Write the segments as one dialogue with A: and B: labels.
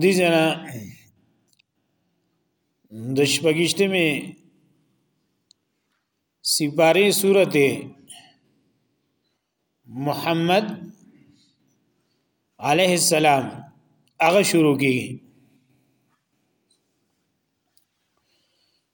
A: دي جنا د شپږشته می سپاری سورته محمد علیه السلام هغه شروع کی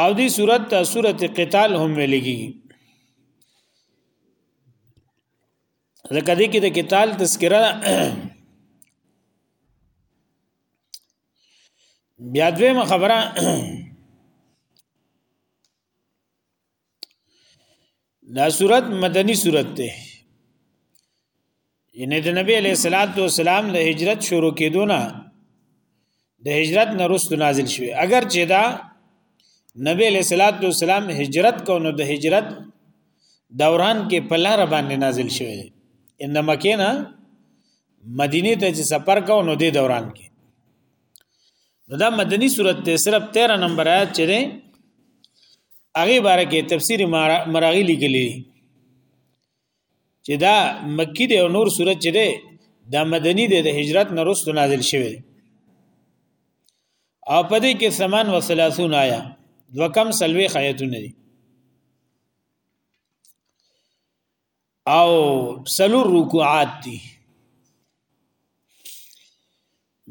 A: او دی صورت ته صورت قتال هم ویلګي ځکه دې کې د قتال تذکرہ بیا دویمه خبره دا صورت مدنی صورت ده یعنی د نبی علیہ الصلوۃ والسلام د هجرت شروع کېدونه د هجرت نه رسو نازل شوی اگر چې دا نبی علیہ الصلوۃ والسلام هجرت کو نو د هجرت دوران کې په لار باندې نازل شوی ان مکه نه مدینه ته چې سفر کو نو د دوران کې نو دا مدنی صورت ته صرف 13 نمبر آیات چې هغه باره کې تفسیر مراغی لیکلی چې دا مکی دی او نور صورت چې دی دا مدنی دی د هجرت نه رسو نازل شوی دی او پدې کې سمان و 30 آیا دوکم سلوي خیتونه دي او سلو رکوعات دي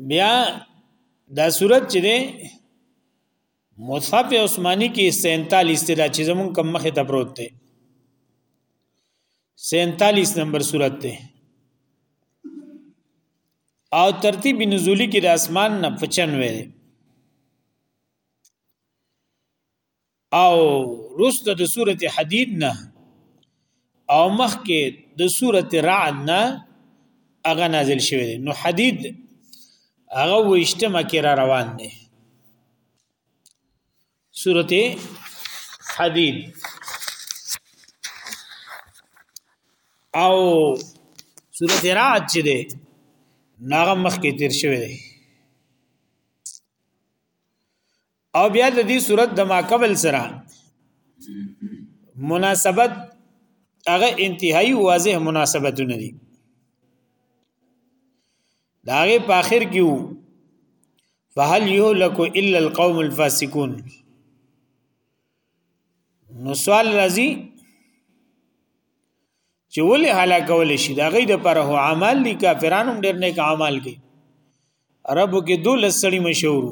A: بیا دا صورت چې ده مصحف عثماني کې 47 ته چې زمون کم مخه ته پروت دی 47 نمبر صورت ده او ترتیب نزولی کې د اسمان نه 95 دی او رست د سورت حدید نه او مخکې د سورت رعد نه هغه نازل شوی دی نو حدید هغه وشتمه کې را روان دی سورت حدید او سورت رعد چې دی ناغه مخکې تیر شوی دی او بیا د دې صورت د ما قبل سره مناسبت هغه انتهایی واضح مناسبتونه دي دا هغه په اخر کې وو فهل يهلك الا القوم الفاسقون نو سوال راځي چې ولې هلاکول شي دا غي د پر هو عمل دي کافرانو ډېر نیک عمل کوي عربو کې دولس سړي مشهور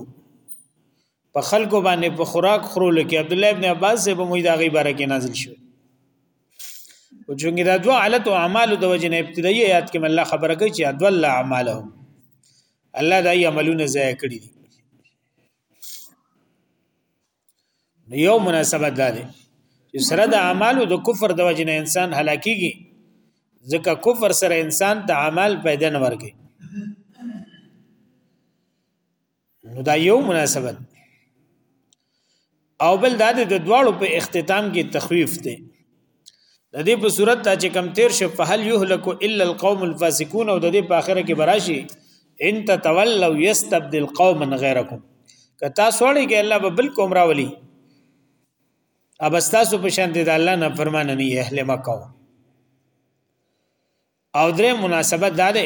A: په خلکو باندې په خوراک خورو لکه عبد الله ابن عباس سے په موږ دغه باره کې نازل شو او چونګې دا دوه حالت او اعمال د وجنه ابتدایي آیات کې الله خبره کوي چې ادو الله اعمالهم الله دای عملونه ضایع کړی دي نو یو مناسبت دا دی چې سره د اعمالو د کفر د وجنه انسان هلاکیږي ځکه کفر سره انسان ته اعمال پیدا نه ورګي نو دا یو مناسبت او بل دا د دواړو په اختتام کې تخویف دی د دې په صورت ته چې کم تیر شو فهل یهلک الا القوم الفاسقون او د دې په اخره کې براشي ان تتولوا یستبدل قوما غیرکم که تاسو اړې کې الله به بل کوم راولي اب تاسو په شان دي د الله نه فرمان نه اهل مکه او درې مناسبت دا ده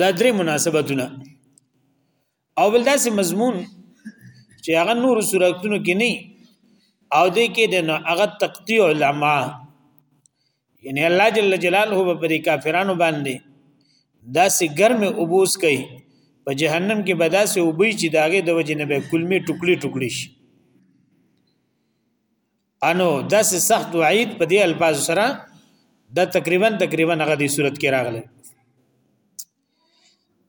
A: دا درې مناسبتونه او بل داسې مضمون چې هغه نور صورتونو کې نه او دې کې د هغه تقطیع علما یعنی الله جل جلاله په پری کافرانو باندې داسې ګرم اوبوس کوي په جهنم کې بداسې وبوي چې داغه د وجه نه به کلمې ټوکلي ټوکلي شي انو داس سخت وعید په دې الفاظ سره دا تقریبا تقریبا هغه دې صورت کې راغله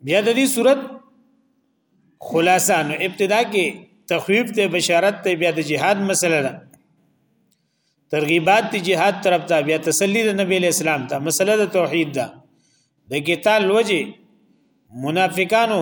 A: بیا د دې صورت خلاصه نو ابتدا کې تخویب ته بشارت ته بیا د جهاد مسله ده ترغیبات ته جهاد طرف ته بیا تسلی د نبی اسلام ته مسله د توحید ده د قتال وجه منافقانو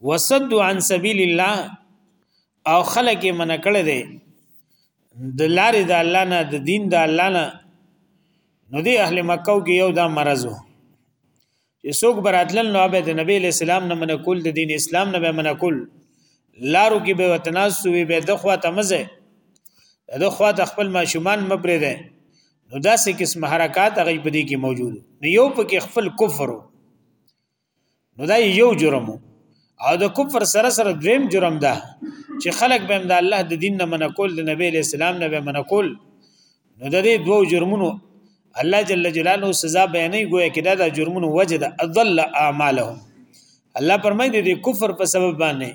A: وسد عن سبیل الله او خلق یې منع کړی دی د لارې د الله نه د دین د الله نه نو دی اهل مکه کې یو دا مرض وو چې څوک براتل نو به د نبی له سلام نه منع کول د دین اسلام نه به منع کول لارو کې به وتناسو وي به د خوا تمزه د خوا د خپل ماشومان مبره ده نو داسې قسم حرکات هغه په دې کې موجود نو یو په کې خپل کفر وو نو دا یو جرم او د کفر سره سره دویم جرم ده چې خلک به د الله د دین نه منکول د نبی له سلام نه به منکول نو د دې دوو جرمونو الله جل جلاله سزا بیانې ګویا کې دا د جرمونو وجه ده اضل اعمالهم الله پرمای دي د کفر په سبب باندې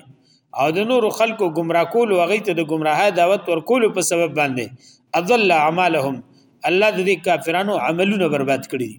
A: او د نور خلکو گمراه کول او غیت د گمراهه دعوت ورکول په سبب باندې اضل اعمالهم الله د دې کافرانو عملونه برباد کړی دي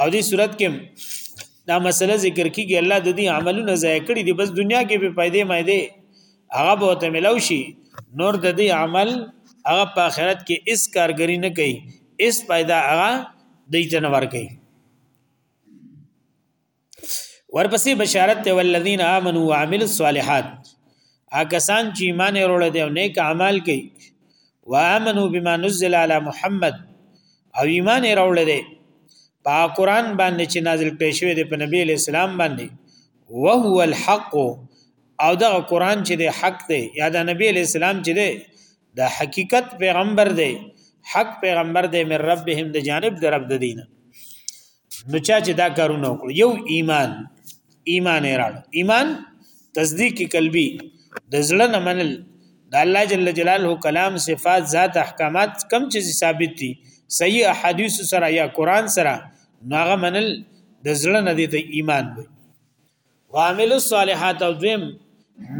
A: او دې صورت کې دا مسله ذکر کیږي الله د دې عملونه ضایع کړي دي بس دنیا کې به پیدا مې دي هغه به ته ملو شي نور د دې عمل هغه په آخرت کې اس کارګری نه کوي اس پیدا هغه دې ته نه ور کوي ورپسې بشارت ته ولذین آمنوا وعملوا الصالحات اکسان چې ایمان وروړي او نیک اعمال کوي وامنوا بما نزل على محمد او ایمان یې راوړل دی په قران باندې چې نازل کړي شوی دی په نبی اسلام باندې وهو الحق او دا قران چې دی حق دی یا دا نبی اسلام چې دی دا حقیقت پیغمبر دی حق پیغمبر دی من ربهم د جانب د رب د دینه نو چا چې دا کارونه وکړو یو ایمان ایمان راړ ایمان تصدیق قلبی د زړه نه منل د الله جل جلاله کلام صفات ذات احکامات کم چې ثابت دي صحیح احادیث سره یا قران سره نو هغه منل د زړه نه دي د ایمان وي وعمل الصالحات او دویم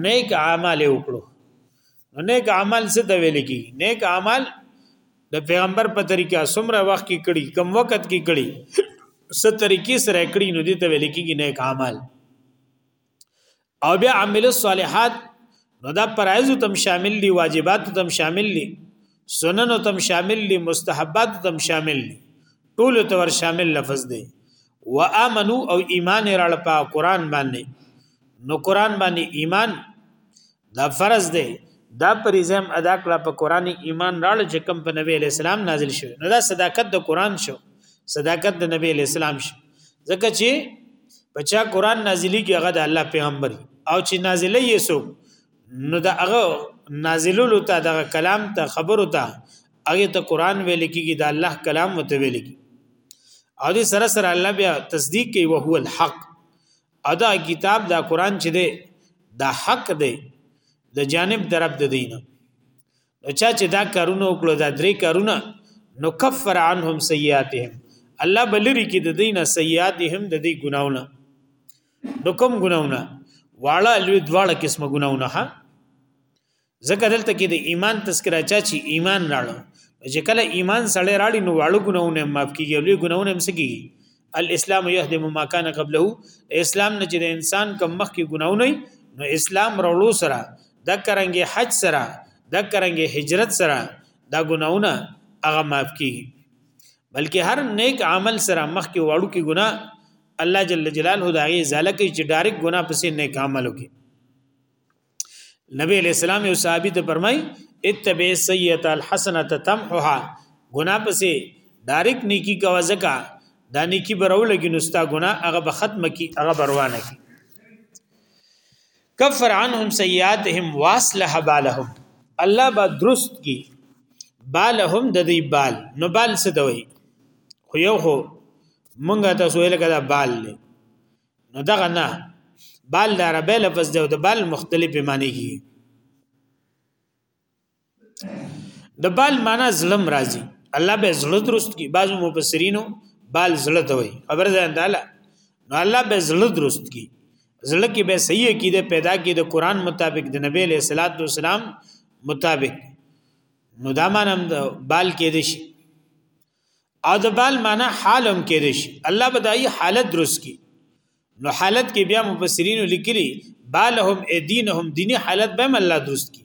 A: نیک اعمال وکړو نو نیک عمل څه ته ویل کی نیک عمل د پیغمبر په طریقه سمره وخت کې کړي کم وخت کې کړي ست طریقې سره کړي نو دې ته ویل کېږي نیک عمل او بیا عمل الصالحات نو دا فرایض تم شامل دي واجبات تم شامل دي سنن تم شامل دي مستحبات تم شامل دي ټول ته ور شامل لفظ دي وامنو او ایمان راړ په قران باندې نو قران باندې ایمان دا فرض دی دا پریزم ادا کړه په قران ایمان راړ چې کم په نبی اسلام نازل شوی نو دا صداقت د قران شو صداقت د نبی اسلام شو ځکه چې بچا قران نازلی کې هغه د الله پیغمبر او چې نازلې یې سو نو دا هغه نازلولو ته د کلام ته خبرو ته هغه ته قران ویل کېږي د الله کلام وته ویل کېږي او دې سره سره الله بیا تصدیق کوي او هو الحق ادا کتاب دا قران چې دی دا حق دی د جانب درب د دین نو چا چې دا کارونه وکړو دا درې کارونه نو کفر عنهم سیئاتهم الله بلری کې د دینه سیئاتهم د دې ګناونه نو کوم ګناونه واړه لوی دواړه قسمه ګناونه ها ځکه دلته کې د ایمان تذکرہ چا چې ایمان راړو چې کله ایمان سړی راړي نو واړو ګناونه معاف کیږي لوی ګناونه هم سګي الاسلام يهدم ما كان قبله اسلام نه چې د انسان کم مخ کې ګناونه نو اسلام راړو سره د کرنګي حج سره د کرنګي هجرت سره دا ګناونه هغه معاف کیږي بلکې هر نیک عمل سره مخ کې واړو کې ګنا الله جل جلاله دا غي زالکه چې ډایرک ګنا پسې نیک عمل وکړي نبی علیہ السلام یو صحابي ته فرمای اتبع سیئه الحسنه تمحها ګنا پسې ډایرک نیکی کا وزکا دا نیکی برول کې نوستا ګنا هغه به ختم کی هغه بروانه کی کفر عنهم سیئاتهم واصلح بالهم الله با درست کی بالهم د دې بال نو بال څه دوي خو یو خو مونږه تاسو ویل کړه بال له نو دغه نه بال د عربی لفظ دی او د بال مختلف معنی کی د بال معنی ظلم راځي الله به زړه درست کی بعضو مفسرینو بال زړه ته وي خبر ده انداله نو الله به زړه درست کی زړه کې به صحیح عقیده پیدا کی د قران مطابق د نبی له صلوات و سلام مطابق نو دا معنی بال کې دي شي او د بال معنا حال هم کېدې شي الله بدایي حالت درست کی نو حالت کې بیا مفسرین لیکلي بالهم ادینهم دینی حالت به الله درست کی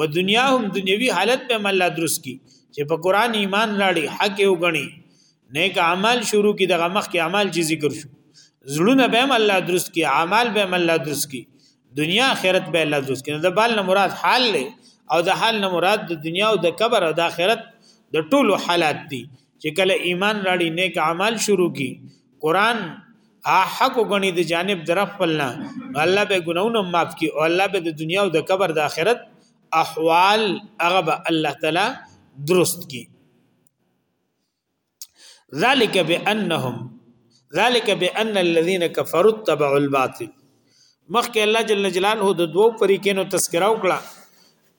A: و دنیاهم دنیوي حالت به الله درست کی چې په قران ایمان راړي حق یو غني نیک اعمال شروع کی دغه مخ کې اعمال چې ذکر شو زړونه به الله درست کی اعمال به الله درست کی دنیا آخرت به الله دوست کړي د بال نه مراد حال له او د حال نه مراد د دنیا او د قبر او د آخرت د ټولو حالات دي چې کله ایمان راړي نیک اعمال شروع کی قران حق غني د جانب درف پلنا الله به ګناونه معاف کی او الله به د دنیا او د قبر د آخرت احوال هغه به الله تعالی درست کی ذالک بانهم ذالک بان الذين كفروا اتبعوا الباطل مخکې الله جل جلاله د دوو فریقینو تذکرہ وکړه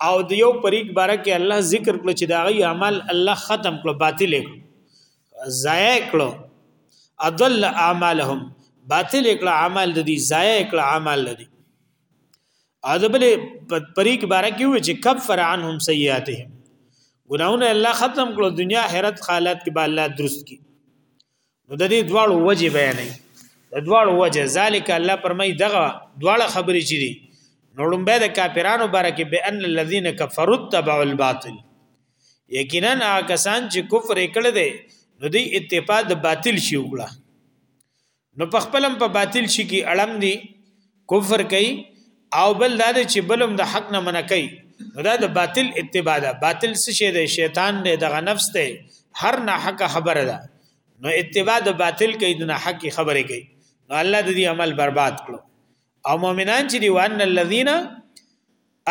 A: او د یو فریق باره کې الله ذکر کړ چې دا غي عمل الله ختم کړ باطل کړ ضایع کړ اضل اعمالهم باطل کړ عمل د دې ضایع کړ عمل د دې اذبل پری کې بارک یو چې کفر عنهم سیئاتهم ګناونه الله ختم کړو دنیا آخرت حالات کې به الله درست کی نو د دې دواړو وجه بیانې د دواړو وجه ذالک الله پرمای دغه دواړه خبرې چي دي نوړم به د کافرانو بارکه به ان الذين كفروا تبعوا الباطل یقینا هغه کسان چې کفر کړي دي نو دی اتفاق د باطل شي وکړه نو په خپلم په باطل شي کې اړم دي کفر کوي او بل دا چې بلم د حق نه منع کوي دا د باطل اتباع ده باطل څه شي دی شیطان دی دغه نفس دی هر نه حق خبره ده نو اتباع د باطل کوي د نه حق خبره کوي نو الله دې عمل برباد کړو او مؤمنان چې دی وان الذین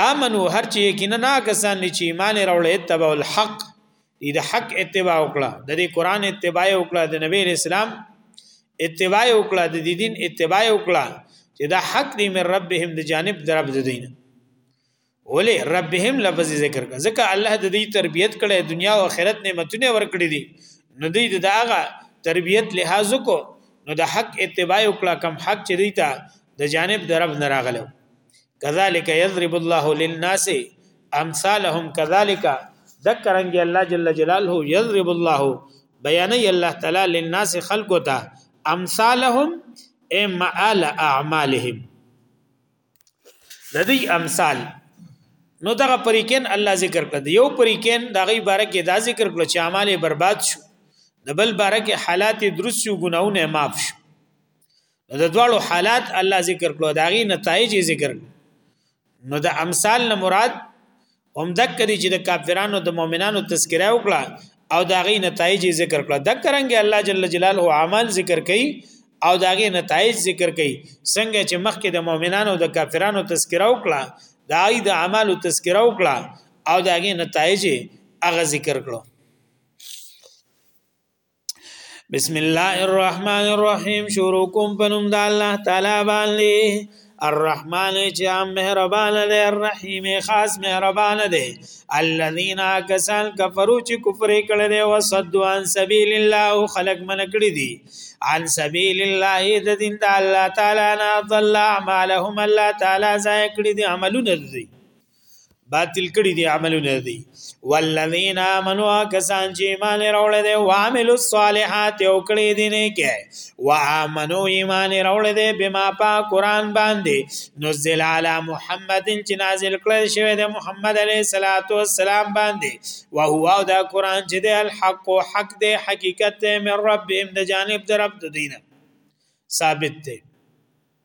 A: امنو هر چې یقینا نه کسان چې ایمان راوړل اتباع الحق دې د حق اتباع وکړه د دې قران اتباع وکړه د نبی اسلام اتباع وکړه د دې دین اتباع وکړه چې دا حق دې من ربهم د جانب درب د دین ولې ربهم لفظ ذکر کړه ځکه الله د دې تربيت کړي دنیا او آخرت نعمتونه ورکړي دي نو دې دغه تربيت لحاظ کو نو د حق اتباع وکړه کم حق چې دیتا د جانب د رب نه راغلو کذالک یضرب الله للناس امثالهم کذالک ذکرنګ الله جل جلاله یضرب الله بیان الله تعالی للناس خلقو ته امثالهم ای مآل اعمالهم لدی امثال نو دغه پریکین الله ذکر کړ یو پریکین دغه بارکه دا ذکر کړ چې اعمال برباد شو د بل بارکه حالات درست شو ګناونه معاف شو د دواړو حالات الله ذکر کړو داغي نتایج ذکر نو د امثال نه مراد هم دک دي چې د کافرانو د مؤمنانو تذکرہ وکړه او داغي نتایج ذکر کړه د کرنګ الله جل جلاله عمل ذکر کړي او داغي نتایج ذکر کړي څنګه چې مخکې د مؤمنانو د کافرانو تذکرہ وکړه دای د اعمالو تذکرہ وکړه او داغي نتایج هغه ذکر کړو بسم الله الرحمن الرحیم شروع کوم په نوم د الله تعالی باندې الرحمن چې عام مهربان دی الرحیم خاص مهربان دی الذين كسان كفروا چې کفر کړي دي او صدوا عن سبيل الله او خلق من کړي دي عن سبيل الله د دین د الله تعالی نه ضل اعمالهم الله تعالی ځای کړي دي عملونه دي باطل کړی دی عملونه دی والذین آمنوا کسان چې ایمان راوړل دي او عملو الصالحات او کړی دي نه کې و امنو ایمان راوړل دي بما پا قران باندې نزل علی محمد چې نازل کړی شوی دی محمد علیه الصلاۃ والسلام باندې او هو دا قران چې دی الحق حق دی حقیقت من ربهم د جانب در رب دینه ثابت دی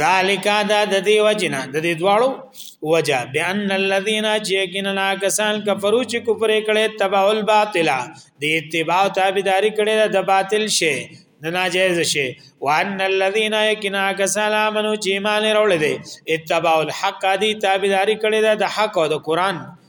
A: ذالک دا د دې وجنه د دې دواړو وجه بان الذين جاءنا کسان کفرو چې کفر کړي تبع الباطل د اتباع تابعداري کړي د باطل شي نه ناجایز شي وان الذين يكنا کسان امنو چې ایمان وروړي دي اتباع الحق دي تابعداري کړي د حق او د قران